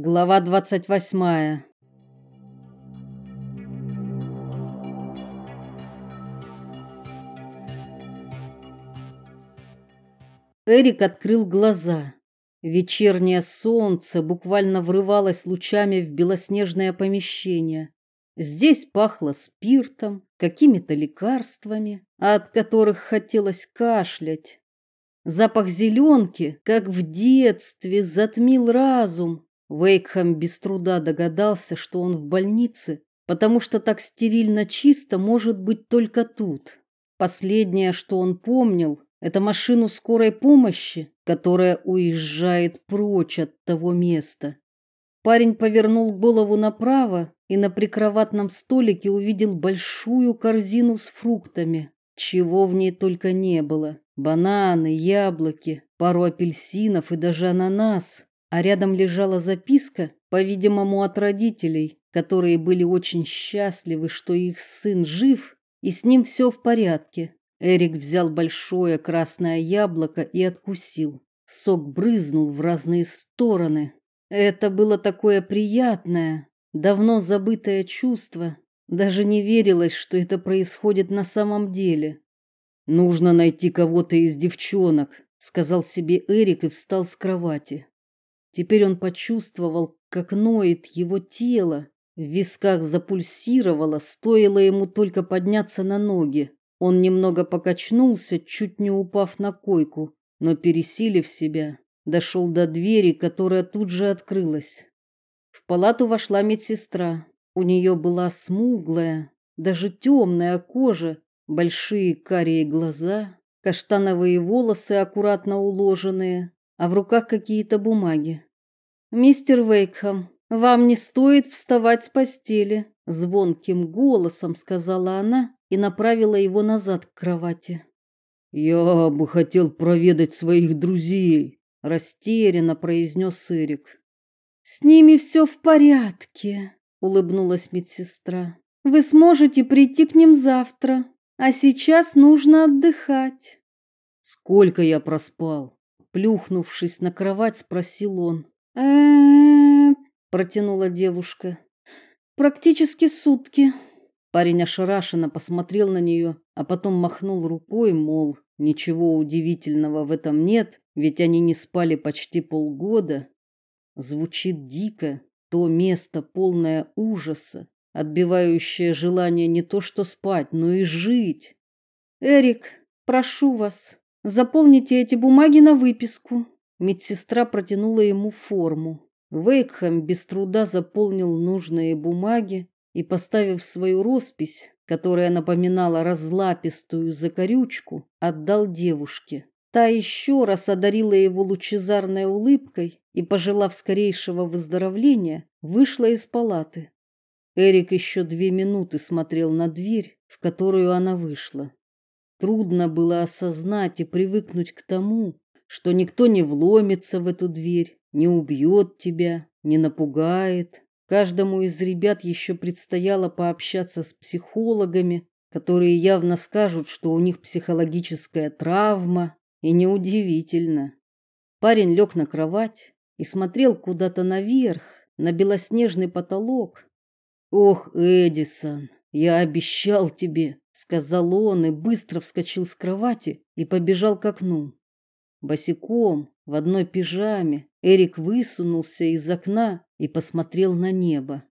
Глава двадцать восьмая. Эрик открыл глаза. Вечернее солнце буквально врывалось лучами в белоснежное помещение. Здесь пахло спиртом, какими-то лекарствами, от которых хотелось кашлять. Запах зеленки, как в детстве, затмил разум. Вейкхам без труда догадался, что он в больнице, потому что так стерильно чисто может быть только тут. Последнее, что он помнил, это машину скорой помощи, которая уезжает прочь от того места. Парень повернул голову направо и на прикроватном столике увидел большую корзину с фруктами, чего в ней только не было: бананы, яблоки, пару апельсинов и даже ананас а рядом лежала записка, по-видимому, от родителей, которые были очень счастливы, что их сын жив и с ним все в порядке. Эрик взял большое красное яблоко и откусил. Сок брызнул в разные стороны. Это было такое приятное, давно забытое чувство. Даже не верилось, что это происходит на самом деле. Нужно найти кого-то из девчонок, сказал себе Эрик и встал с кровати. Теперь он почувствовал, как ноет его тело, в висках запульсировало, стоило ему только подняться на ноги. Он немного покачнулся, чуть не упав на койку, но пересилив себя, дошел до двери, которая тут же открылась. В палату вошла медсестра. У нее была смуглая, даже темная кожа, большие карие глаза, каштановые волосы аккуратно уложенные, а в руках какие-то бумаги. Мистер Вейкхам, вам не стоит вставать с постели, звонким голосом сказала она и направила его назад к кровати. Я бы хотел проведать своих друзей, растерянно произнес Эрик. С ними все в порядке, улыбнулась медсестра. Вы сможете прийти к ним завтра, а сейчас нужно отдыхать. Сколько я проспал? Плюхнувшись на кровать, спросил он. э протянула девушка. Практически сутки. Парень ошарашенно посмотрел на нее, а потом махнул рукой, мол, ничего удивительного в этом нет, ведь они не спали почти полгода. Звучит дико, то место полное ужаса, отбивающее желание не то что спать, но и жить. Эрик, прошу вас, Заполните эти бумаги на выписку. Медсестра протянула ему форму. Вейкхэм без труда заполнил нужные бумаги и, поставив свою роспись, которая напоминала разлапистую закорючку, отдал девушке. Та еще раз одарила его лучезарной улыбкой и, пожелав скорейшего выздоровления, вышла из палаты. Эрик еще две минуты смотрел на дверь, в которую она вышла. Трудно было осознать и привыкнуть к тому, что никто не вломится в эту дверь, не убьет тебя, не напугает. Каждому из ребят еще предстояло пообщаться с психологами, которые явно скажут, что у них психологическая травма, и неудивительно. Парень лег на кровать и смотрел куда-то наверх, на белоснежный потолок. Ох, Эдисон, я обещал тебе, сказал он и быстро вскочил с кровати и побежал к окну. Босиком, в одной пижаме, Эрик высунулся из окна и посмотрел на небо.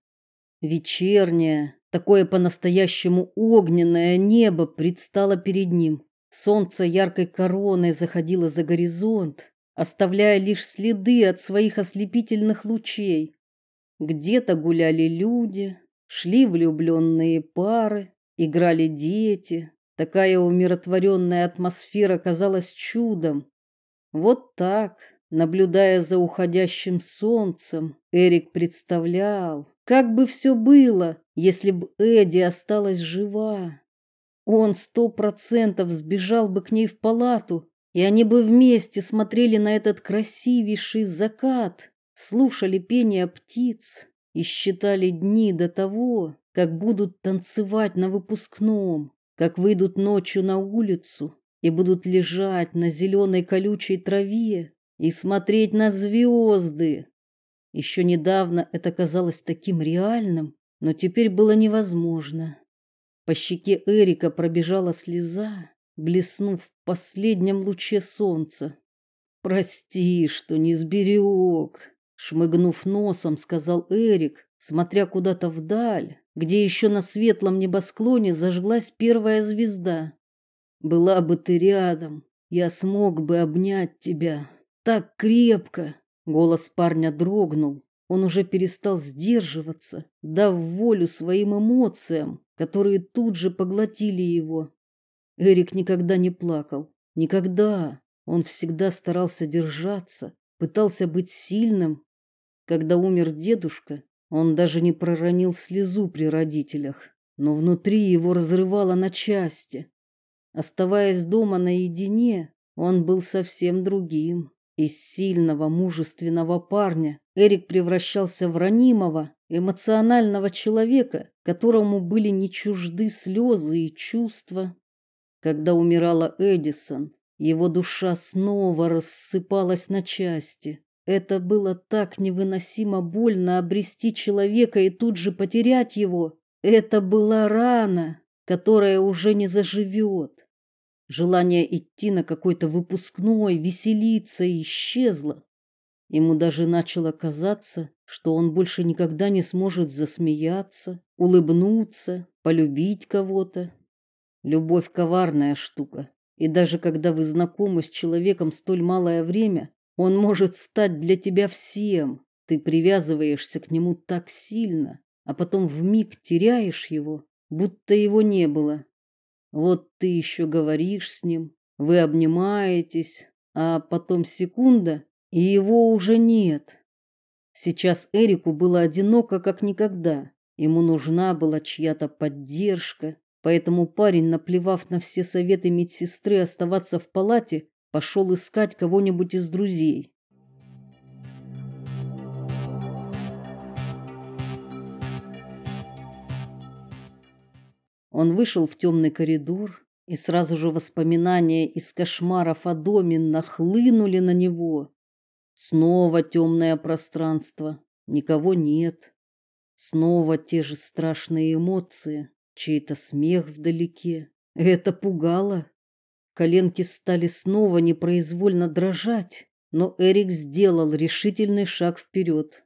Вечернее, такое по-настоящему огненное небо предстало перед ним. Солнце яркой короной заходило за горизонт, оставляя лишь следы от своих ослепительных лучей. Где-то гуляли люди, шли влюбленные пары, Играли дети, такая умиротворенная атмосфера казалась чудом. Вот так, наблюдая за уходящим солнцем, Эрик представлял, как бы все было, если бы Эди осталась жива. Он сто процентов сбежал бы к ней в палату, и они бы вместе смотрели на этот красивейший закат, слушали пение птиц и считали дни до того, как будут танцевать на выпускном, как выйдут ночью на улицу и будут лежать на зеленой колючей траве и смотреть на звезды. Еще недавно это казалось таким реальным, но теперь было невозможно. По щеке Эрика пробежала слеза, блеснув в последнем луче солнца. Прости, что не сберег», — шмыгнув носом, сказал Эрик, смотря куда-то вдаль, где еще на светлом небосклоне зажглась первая звезда. Была бы ты рядом, я смог бы обнять тебя так крепко. Голос парня дрогнул. Он уже перестал сдерживаться, дав волю своим эмоциям, которые тут же поглотили его. Эрик никогда не плакал, никогда. Он всегда старался держаться, пытался быть сильным. Когда умер дедушка, он даже не проронил слезу при родителях, но внутри его разрывало на части. Оставаясь дома наедине, он был совсем другим. Из сильного, мужественного парня Эрик превращался в ранимого, эмоционального человека, которому были не чужды слезы и чувства. Когда умирала Эдисон, его душа снова рассыпалась на части. Это было так невыносимо больно обрести человека и тут же потерять его. Это была рана, которая уже не заживет. Желание идти на какой-то выпускной, веселиться исчезло. Ему даже начало казаться, что он больше никогда не сможет засмеяться, улыбнуться, полюбить кого-то. Любовь коварная штука, и даже когда вы знакомы с человеком столь малое время, он может стать для тебя всем. Ты привязываешься к нему так сильно, а потом вмиг теряешь его, будто его не было. Вот ты еще говоришь с ним, вы обнимаетесь, а потом секунда, и его уже нет. Сейчас Эрику было одиноко как никогда. Ему нужна была чья-то поддержка, поэтому парень, наплевав на все советы медсестры оставаться в палате, пошел искать кого-нибудь из друзей. Он вышел в темный коридор, и сразу же воспоминания из кошмаров о доме нахлынули на него. Снова темное пространство, никого нет. Снова те же страшные эмоции, чей-то смех вдалеке. Это пугало. Коленки стали снова непроизвольно дрожать, но Эрик сделал решительный шаг вперед.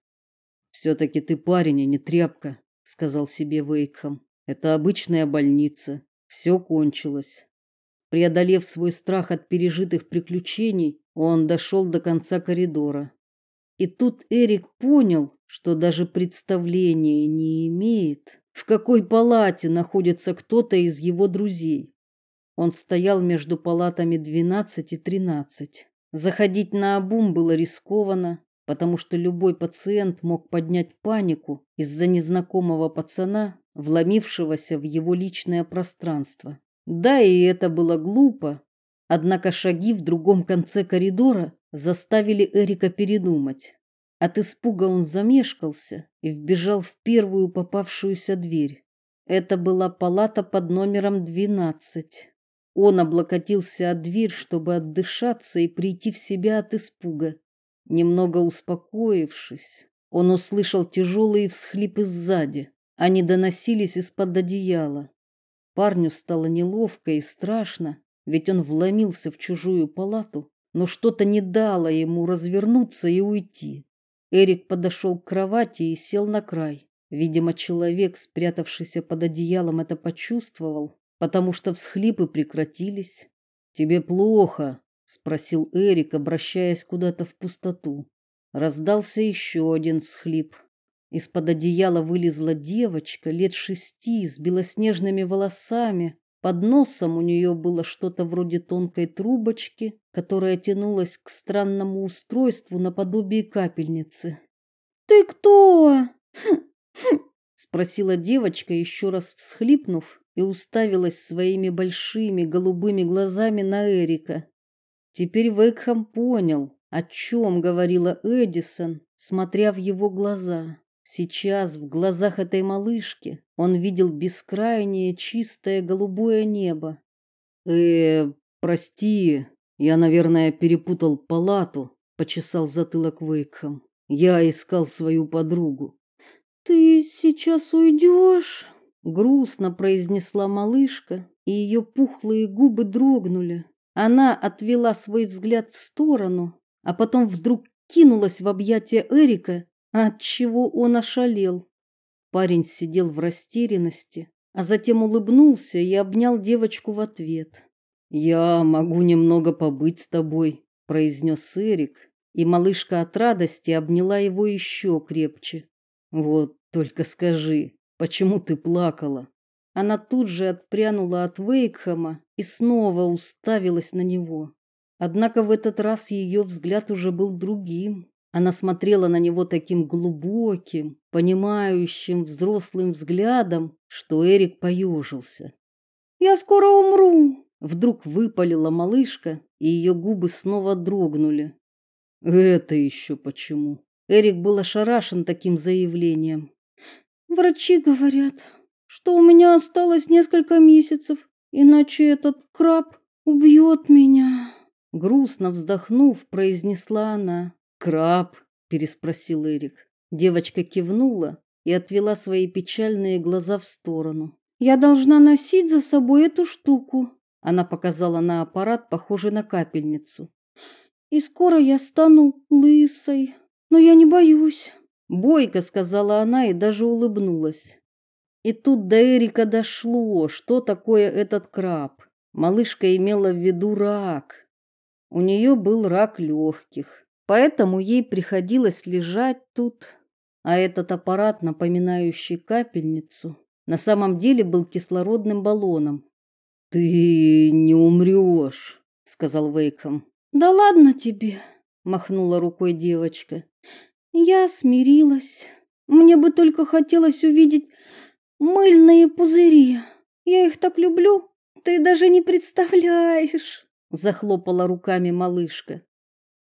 все таки ты парень, а не тряпка, сказал себе Вейкхам. Это обычная больница. Все кончилось. Преодолев свой страх от пережитых приключений, он дошел до конца коридора. И тут Эрик понял, что даже представления не имеет, в какой палате находится кто-то из его друзей. Он стоял между палатами 12 и 13. Заходить на обум было рискованно, потому что любой пациент мог поднять панику из-за незнакомого пацана, вломившегося в его личное пространство. Да, и это было глупо, однако шаги в другом конце коридора заставили Эрика передумать. От испуга он замешкался и вбежал в первую попавшуюся дверь. Это была палата под номером 12. Он облокотился о дверь, чтобы отдышаться и прийти в себя от испуга. Немного успокоившись, он услышал тяжелые всхлипы сзади. Они доносились из-под одеяла. Парню стало неловко и страшно, ведь он вломился в чужую палату, но что-то не дало ему развернуться и уйти. Эрик подошел к кровати и сел на край. Видимо, человек, спрятавшийся под одеялом, это почувствовал, потому что всхлипы прекратились. Тебе плохо, спросил Эрик, обращаясь куда-то в пустоту. Раздался еще один всхлип. Из-под одеяла вылезла девочка лет шести с белоснежными волосами. Под носом у нее было что-то вроде тонкой трубочки, которая тянулась к странному устройству наподобие капельницы. "Ты кто?" Спросила девочка, еще раз всхлипнув, и уставилась своими большими голубыми глазами на Эрика. Теперь Векхам понял, о чем говорила Эдисон, смотря в его глаза. Сейчас в глазах этой малышки он видел бескрайнее чистое голубое небо. Э, прости, я, наверное, перепутал палату, почесал затылок Вейкхам. Я искал свою подругу. Ты сейчас уйдешь? грустно произнесла малышка, и ее пухлые губы дрогнули. Она отвела свой взгляд в сторону, а потом вдруг кинулась в объятия Эрика, от чего он ошалел. Парень сидел в растерянности, а затем улыбнулся и обнял девочку в ответ. "Я могу немного побыть с тобой", произнес Эрик, и малышка от радости обняла его еще крепче. Вот только скажи, почему ты плакала? Она тут же отпрянула от Вейкхэма и снова уставилась на него. Однако в этот раз ее взгляд уже был другим. Она смотрела на него таким глубоким, понимающим взрослым взглядом, что Эрик поежился. "Я скоро умру", вдруг выпалила малышка, и ее губы снова дрогнули. "Это еще почему?" Эрик был ошарашен таким заявлением. Врачи говорят, что у меня осталось несколько месяцев, иначе этот краб убьет меня. Грустно вздохнув, произнесла она. Краб, переспросил Эрик. Девочка кивнула и отвела свои печальные глаза в сторону. Я должна носить за собой эту штуку. Она показала на аппарат, похожий на капельницу. И скоро я стану лысой, но я не боюсь, бойко сказала она и даже улыбнулась. И тут до Эрика дошло, что такое этот краб. Малышка имела в виду рак. У нее был рак легких, поэтому ей приходилось лежать тут. А этот аппарат, напоминающий капельницу, на самом деле был кислородным баллоном. Ты не умрешь, сказал Вейком. Да ладно тебе, махнула рукой девочка. Я смирилась. Мне бы только хотелось увидеть мыльные пузыри. Я их так люблю, ты даже не представляешь захлопала руками малышка.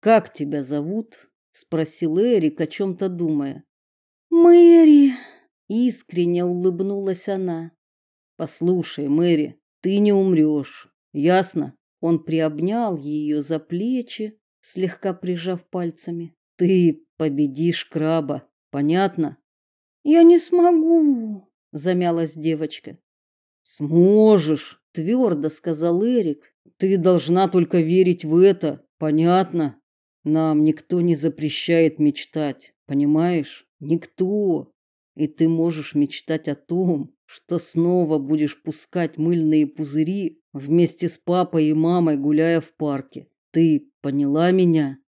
Как тебя зовут? спросил Эрик, о чем то думая. Мэри, искренне улыбнулась она. Послушай, Мэри, ты не умрешь, Ясно? Он приобнял ее за плечи, слегка прижав пальцами. Ты победишь краба, понятно? Я не смогу, замялась девочка. Сможешь, твердо сказал Эрик ты должна только верить в это, понятно? Нам никто не запрещает мечтать, понимаешь? Никто. И ты можешь мечтать о том, что снова будешь пускать мыльные пузыри вместе с папой и мамой, гуляя в парке. Ты поняла меня?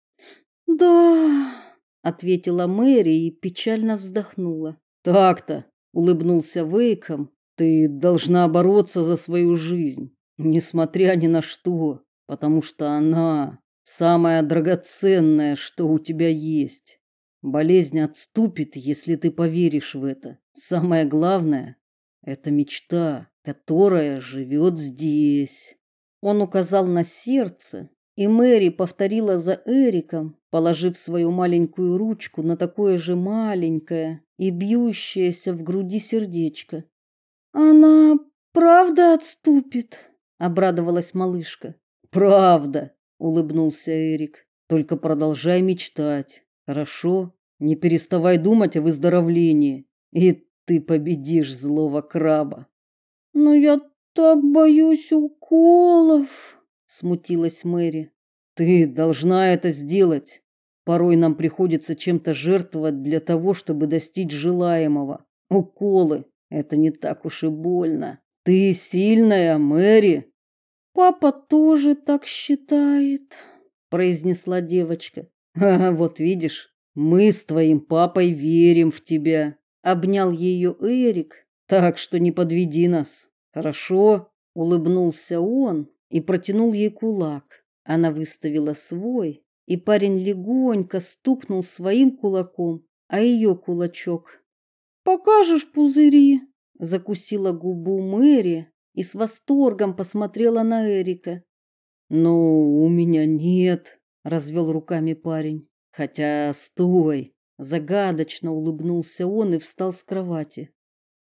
Да, ответила Мэри и печально вздохнула. Так-то, улыбнулся Вейком. Ты должна бороться за свою жизнь несмотря ни на что, потому что она самое драгоценное, что у тебя есть. Болезнь отступит, если ты поверишь в это. Самое главное это мечта, которая живет здесь. Он указал на сердце, и Мэри повторила за Эриком, положив свою маленькую ручку на такое же маленькое и бьющееся в груди сердечко. Она правда отступит обрадовалась малышка. Правда, улыбнулся Эрик. Только продолжай мечтать. Хорошо? Не переставай думать о выздоровлении, и ты победишь злого краба. Но я так боюсь уколов, смутилась Мэри. Ты должна это сделать. Порой нам приходится чем-то жертвовать для того, чтобы достичь желаемого. Уколы это не так уж и больно. Ты сильная, Мэри. Папа тоже так считает, произнесла девочка. А, вот видишь, мы с твоим папой верим в тебя, обнял ее Эрик. Так что не подведи нас. Хорошо, улыбнулся он и протянул ей кулак. Она выставила свой, и парень легонько стукнул своим кулаком а ее кулачок. Покажешь пузыри? закусила губу Мэри и с восторгом посмотрела на Эрика. "Ну, у меня нет", развел руками парень. "Хотя, стой", загадочно улыбнулся он и встал с кровати.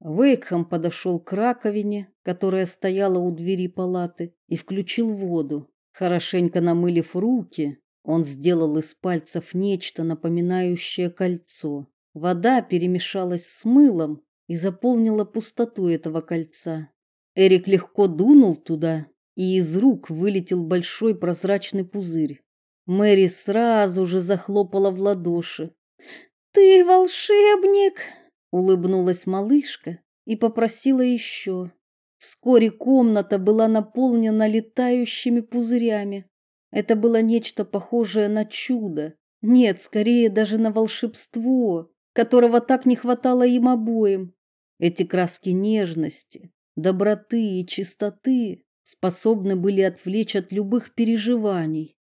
Вейкхам подошел к раковине, которая стояла у двери палаты, и включил воду. Хорошенько намылив руки, Он сделал из пальцев нечто напоминающее кольцо. Вода перемешалась с мылом и заполнила пустоту этого кольца. Эрик легко дунул туда, и из рук вылетел большой прозрачный пузырь. Мэри сразу же захлопала в ладоши. Ты волшебник, улыбнулась малышка и попросила еще. Вскоре комната была наполнена летающими пузырями. Это было нечто похожее на чудо. Нет, скорее даже на волшебство, которого так не хватало им обоим. Эти краски нежности, доброты и чистоты способны были отвлечь от любых переживаний.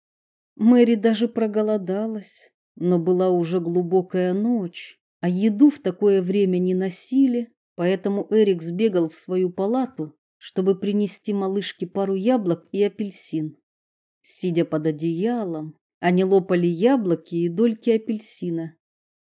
Мэри даже проголодалась, но была уже глубокая ночь, а еду в такое время не носили, поэтому Эрик сбегал в свою палату, чтобы принести малышке пару яблок и апельсин. Сидя под одеялом, они лопали яблоки и дольки апельсина.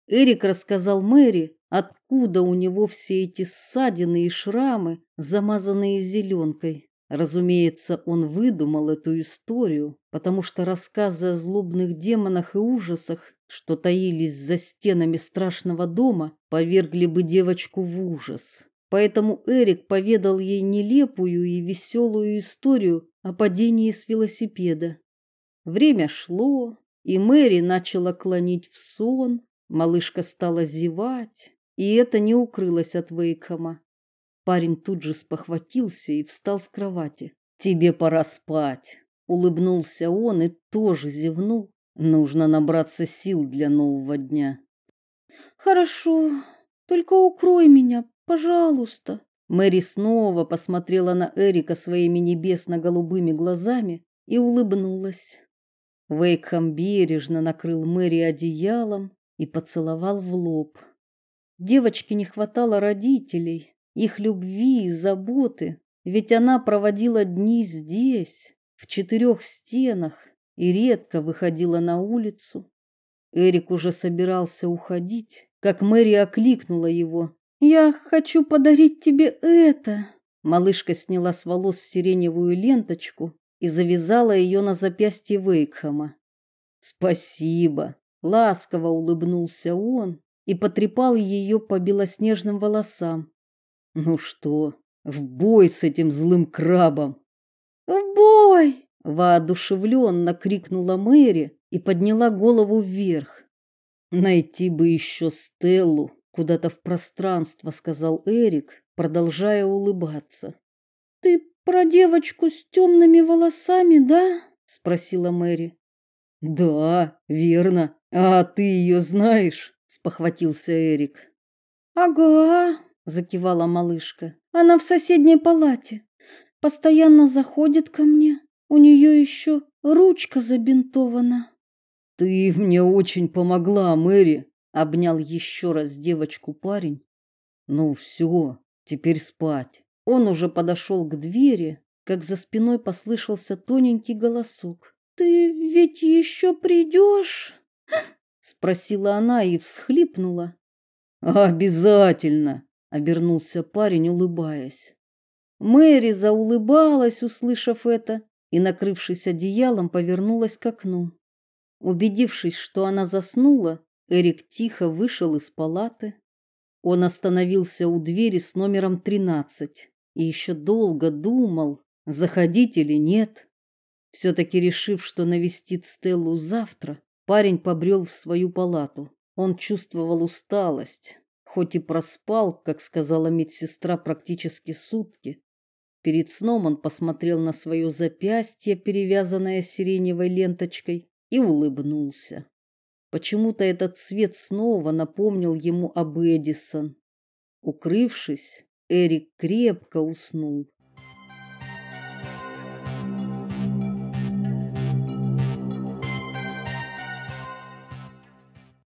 Эрик рассказал Мэри, откуда у него все эти ссадины и шрамы, замазанные зеленкой. Разумеется, он выдумал эту историю, потому что рассказы о злобных демонах и ужасах, что таились за стенами страшного дома, повергли бы девочку в ужас. Поэтому Эрик поведал ей нелепую и веселую историю о падении с велосипеда. Время шло, и Мэри начала клонить в сон, малышка стала зевать, и это не укрылось от Вейкхама. Парень тут же спохватился и встал с кровати. Тебе пора спать, улыбнулся он и тоже зевнул. Нужно набраться сил для нового дня. Хорошо, только укрой меня, пожалуйста. Мэри снова посмотрела на Эрика своими небесно-голубыми глазами и улыбнулась. Вейкхам бережно накрыл Мэри одеялом и поцеловал в лоб. Девочке не хватало родителей, их любви и заботы, ведь она проводила дни здесь, в четырех стенах, и редко выходила на улицу. Эрик уже собирался уходить, как Мэри окликнула его. «Я хочу подарить тебе это!» Малышка сняла с волос сиреневую ленточку и завязала ее на запястье Вейкхама. «Спасибо!» — ласково улыбнулся он и потрепал ее по белоснежным волосам. Ну что, в бой с этим злым крабом? В бой! Воодушевленно крикнула Мэри и подняла голову вверх. Найти бы еще Стеллу куда-то в пространство, сказал Эрик, продолжая улыбаться. Ты про девочку с темными волосами, да? спросила Мэри. Да, верно. А ты ее знаешь? спохватился Эрик. Ага, закивала малышка. Она в соседней палате. Постоянно заходит ко мне. У нее еще ручка забинтована. Ты мне очень помогла, Мэри, обнял еще раз девочку парень. Ну все, теперь спать. Он уже подошел к двери, как за спиной послышался тоненький голосок. Ты ведь еще придешь?» — спросила она и всхлипнула. Обязательно, обернулся парень, улыбаясь. Мэри заулыбалась, услышав это, и, накрывшись одеялом, повернулась к окну. Убедившись, что она заснула, Эрик тихо вышел из палаты. Он остановился у двери с номером 13 и еще долго думал, заходить или нет. все таки решив, что навестит Стеллу завтра, парень побрел в свою палату. Он чувствовал усталость, хоть и проспал, как сказала медсестра, практически сутки. Перед сном он посмотрел на свое запястье, перевязанное сиреневой ленточкой, и улыбнулся. Почему-то этот цвет снова напомнил ему об Эдисон. Укрывшись, Эрик крепко уснул.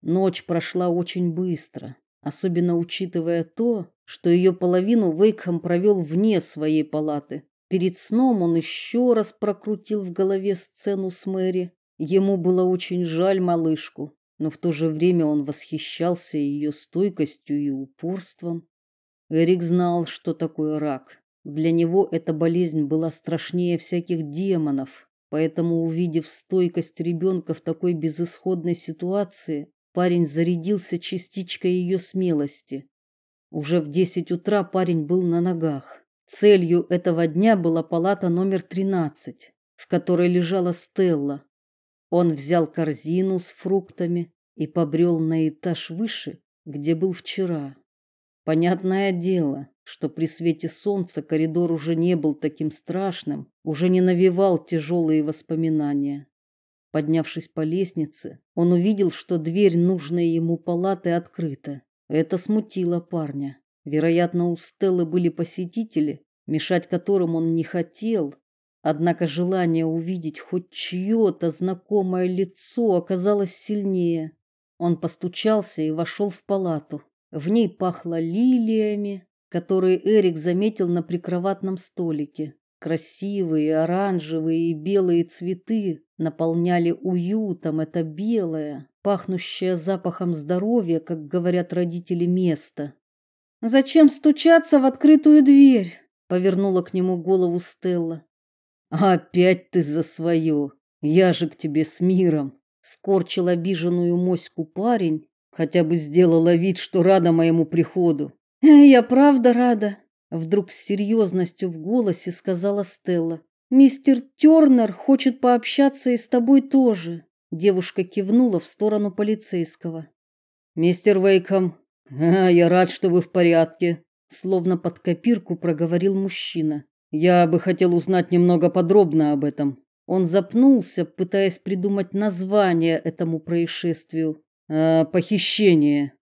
Ночь прошла очень быстро особенно учитывая то, что ее половину Вейкхам провел вне своей палаты. Перед сном он еще раз прокрутил в голове сцену с Мэри. Ему было очень жаль малышку, но в то же время он восхищался ее стойкостью и упорством. Эрик знал, что такое рак. Для него эта болезнь была страшнее всяких демонов. Поэтому, увидев стойкость ребенка в такой безысходной ситуации, парень зарядился частичкой ее смелости. Уже в десять утра парень был на ногах. Целью этого дня была палата номер 13, в которой лежала Стелла. Он взял корзину с фруктами и побрел на этаж выше, где был вчера. Понятное дело, что при свете солнца коридор уже не был таким страшным, уже не навевал тяжелые воспоминания. Поднявшись по лестнице, он увидел, что дверь нужной ему палаты открыта. Это смутило парня. Вероятно, у Стеллы были посетители, мешать которым он не хотел, Однако желание увидеть хоть чье-то знакомое лицо оказалось сильнее. Он постучался и вошел в палату. В ней пахло лилиями, которые Эрик заметил на прикроватном столике. Красивые оранжевые и белые цветы наполняли уютом это белое, пахнущее запахом здоровья, как говорят родители, место. Зачем стучаться в открытую дверь? повернула к нему голову Стелла. Опять ты за свое. Я же к тебе с миром. Скорчил обиженную моську парень, хотя бы сделала вид, что рада моему приходу. Я правда рада, вдруг с серьезностью в голосе сказала Стелла. Мистер Тёрнер хочет пообщаться и с тобой тоже. Девушка кивнула в сторону полицейского. Мистер Вейком, я рад, что вы в порядке, словно под копирку проговорил мужчина. Я бы хотел узнать немного подробно об этом. Он запнулся, пытаясь придумать название этому происшествию. А, похищение.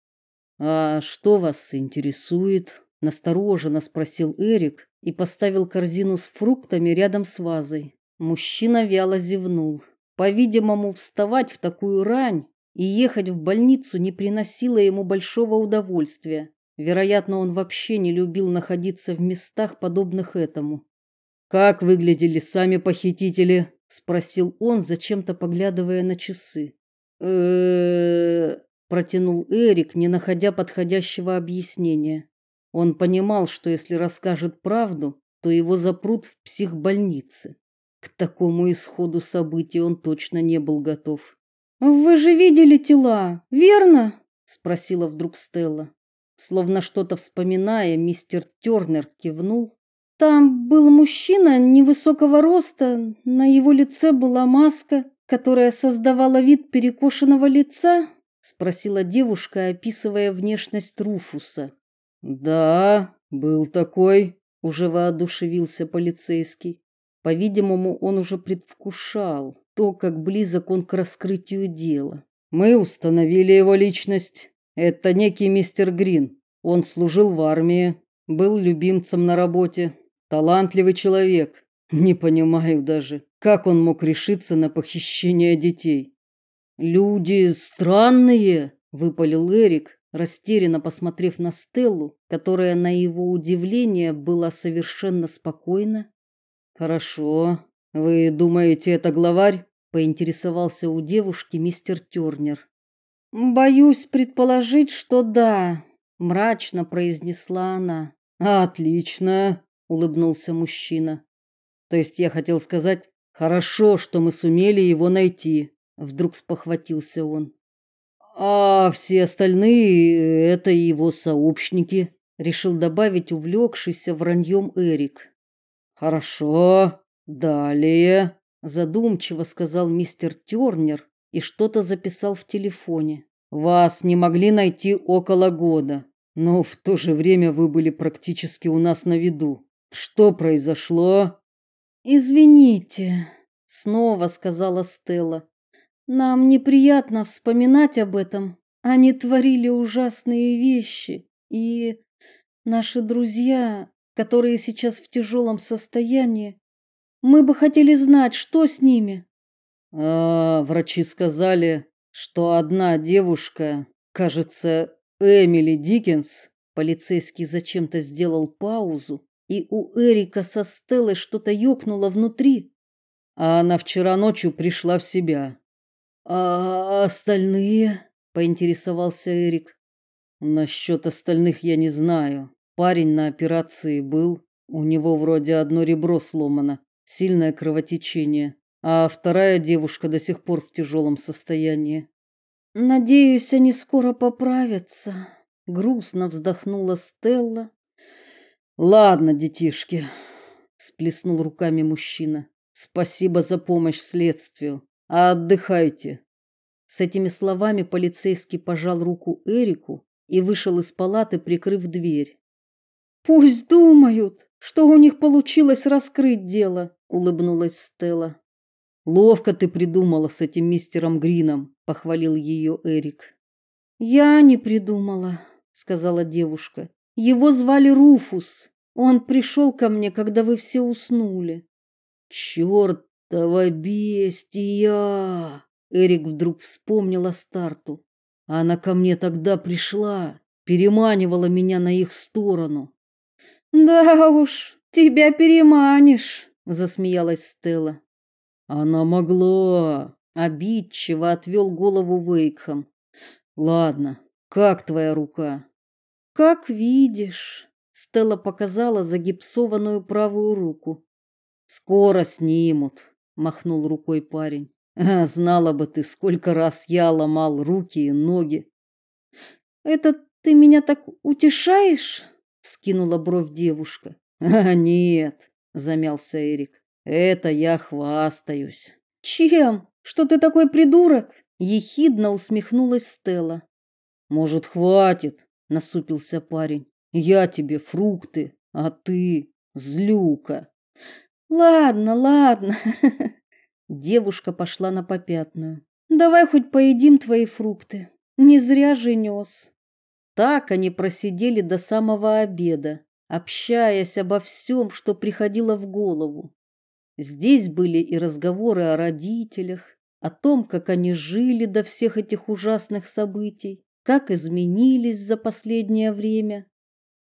А что вас интересует? Настороженно спросил Эрик и поставил корзину с фруктами рядом с вазой. Мужчина вяло зевнул. По-видимому, вставать в такую рань и ехать в больницу не приносило ему большого удовольствия. Вероятно, он вообще не любил находиться в местах, подобных этому. Как выглядели сами похитители? спросил он, зачем-то поглядывая на часы. э протянул Эрик, не находя подходящего объяснения. Он понимал, что если расскажет правду, то его запрут в психбольнице. К такому исходу событий он точно не был готов. Вы же видели тела, верно? спросила вдруг Стелла. Словно что-то вспоминая, мистер Тёрнер кивнул. Там был мужчина невысокого роста, на его лице была маска, которая создавала вид перекошенного лица, спросила девушка, описывая внешность Руфуса. Да, был такой, уже воодушевился полицейский. По-видимому, он уже предвкушал то, как близок он к раскрытию дела. Мы установили его личность. Это некий мистер Грин. Он служил в армии, был любимцем на работе, талантливый человек. Не понимаю даже, как он мог решиться на похищение детей. Люди странные, выпалил Эрик, растерянно посмотрев на Стеллу, которая на его удивление была совершенно спокойна. Хорошо. Вы думаете, это главарь? поинтересовался у девушки мистер Тёрнер. Боюсь предположить, что да, мрачно произнесла она. Отлично, улыбнулся мужчина. То есть я хотел сказать, хорошо, что мы сумели его найти, вдруг спохватился он. А все остальные это его сообщники, решил добавить увлекшийся враньем Эрик. Хорошо, далее, задумчиво сказал мистер Тёрнер, и что-то записал в телефоне. Вас не могли найти около года, но в то же время вы были практически у нас на виду. Что произошло? Извините, снова сказала Стелла. Нам неприятно вспоминать об этом. Они творили ужасные вещи, и наши друзья, которые сейчас в тяжелом состоянии, мы бы хотели знать, что с ними. А, врачи сказали, что одна девушка, кажется, Эмили Диккенс, полицейский зачем-то сделал паузу, и у Эрика со Стеллой что-то ёкнуло внутри. А она вчера ночью пришла в себя. А остальные, поинтересовался Эрик. Насчет остальных я не знаю. Парень на операции был, у него вроде одно ребро сломано, сильное кровотечение. а вторая девушка до сих пор в тяжелом состоянии. Надеюсь, они скоро поправятся, грустно вздохнула Стелла. Ладно, детишки, всплеснул руками мужчина. Спасибо за помощь следствию. А отдыхайте. С этими словами полицейский пожал руку Эрику и вышел из палаты, прикрыв дверь. Пусть думают, что у них получилось раскрыть дело, улыбнулась Стелла. Ловко ты придумала с этим мистером Грином, похвалил ее Эрик. Я не придумала, сказала девушка. Его звали Руфус. Он пришел ко мне, когда вы все уснули. Чёртова бестия! Эрик вдруг вспомнил о старту. Она ко мне тогда пришла, переманивала меня на их сторону. Да уж, тебя переманишь, засмеялась Стелла. Она могла, обидчиво отвел голову Вейкхам. Ладно, как твоя рука? Как видишь, Стелла показала загипсованную правую руку. Скоро снимут, махнул рукой парень. А, знала бы ты, сколько раз я ломал руки и ноги. Это ты меня так утешаешь? скинула бровь девушка. А нет, замялся Эрик. Это я хвастаюсь. Чем? Что ты такой придурок? ехидно усмехнулась Стелла. Может, хватит, насупился парень. Я тебе фрукты, а ты злюка. Ладно, ладно. Девушка пошла на попятную. Давай хоть поедим твои фрукты. Не зря же нёс. Так они просидели до самого обеда, общаясь обо всем, что приходило в голову. Здесь были и разговоры о родителях, о том, как они жили до всех этих ужасных событий, как изменились за последнее время.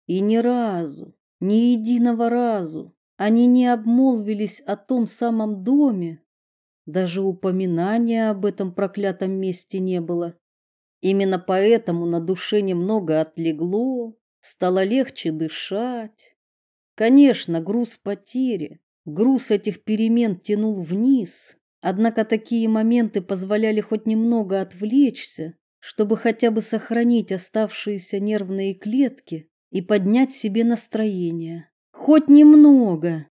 И ни разу, ни единого разу они не обмолвились о том самом доме, даже упоминания об этом проклятом месте не было. Именно поэтому на душе немного отлегло, стало легче дышать. Конечно, груз потери, груз этих перемен тянул вниз, однако такие моменты позволяли хоть немного отвлечься, чтобы хотя бы сохранить оставшиеся нервные клетки и поднять себе настроение. Хоть немного.